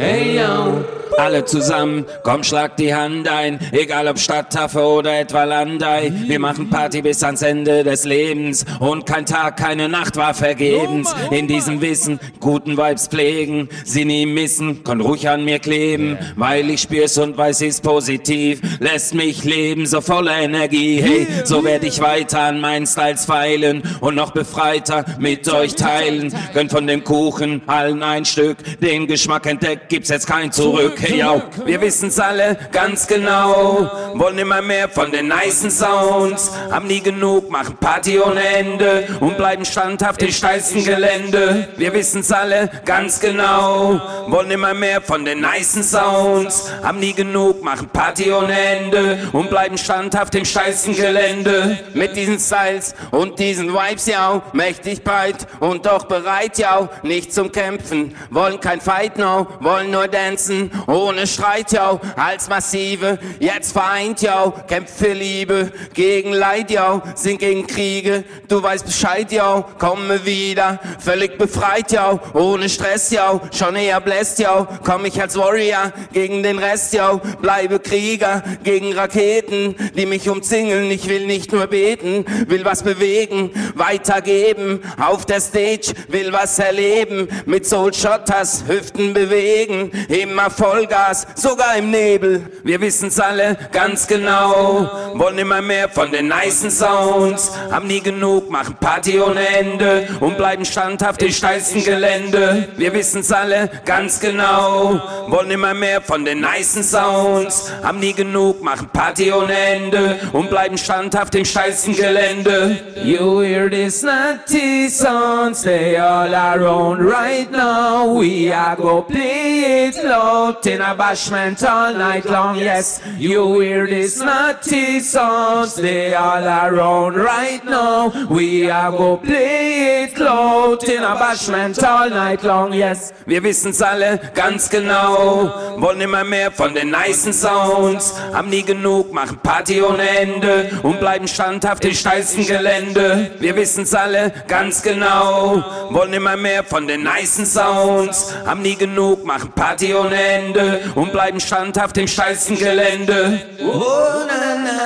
Hey yo. Alle zusammen, komm schlag die Hand ein, egal ob Stadttafel oder etwa Landei. Wir machen Party bis ans Ende des Lebens und kein Tag, keine Nacht war vergebens. In diesem Wissen, guten Vibes pflegen, sie nie missen, kann ruhig an mir kleben, weil ich spür's und weiß, ist positiv, lässt mich leben, so voller Energie. Hey, so werd ich weiter an meinen Styles feilen und noch befreiter mit euch teilen. Gönnt von dem Kuchen allen ein Stück, den Geschmack entdeckt, gibt's jetzt kein Zurück. Hey, yo, wir wissen's alle ganz genau. Wollen immer mehr von den nicen Sounds. Haben nie genug, machen Party ohne Ende und bleiben standhaft im steilsten Gelände. Wir wissen's alle ganz genau. Wollen immer mehr von den nicen Sounds. Haben nie genug, machen Party ohne Ende und bleiben standhaft im steilsten Gelände. Mit diesen Styles und diesen Vibes, ja, mächtig breit und doch bereit, ja, nicht zum Kämpfen. Wollen kein Fight, no, wollen nur dancen ohne Streit, ja, als Massive, jetzt vereint, ja, kämpft für Liebe, gegen Leid, ja, sind gegen Kriege, du weißt Bescheid, ja, komme wieder, völlig befreit, ja, ohne Stress, ja, schon eher bläst, ja, komm ich als Warrior gegen den Rest, ja, bleibe Krieger gegen Raketen, die mich umzingeln, ich will nicht nur beten, will was bewegen, weitergeben, auf der Stage, will was erleben, mit Soul Shotters, Hüften bewegen, immer Vollgas, sogar im Nebel. Wir wissen's alle ganz genau, wollen immer mehr von den nicen Sounds, haben nie genug, machen Party ohne Ende und bleiben standhaft im steilsten Gelände. Wir wissen's alle ganz genau, wollen immer mehr von den nicen Sounds, haben nie genug, machen Party ohne Ende und bleiben standhaft im steilsten Gelände. You hear this nutty sounds, they all around right now. We are go play it loud in a bashment all night long. Yes, you hear this nutty sounds, they all around right now. We are go play it loud in a bashment all night long. Yes, wir wissen's alle ganz genau, wollen immer mehr von den nicen Sounds, haben nie genug, machen Party ohne Ende und bleiben standhaft im steilsten Gelände. Wir wissen's alle ganz genau, wollen immer mehr von den nicen Sounds, haben nie genug, machen Party ohne Ende und bleiben standhaft im steilsten Gelände. Oh, na, na,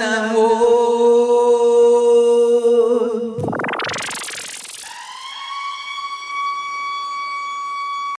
na, oh.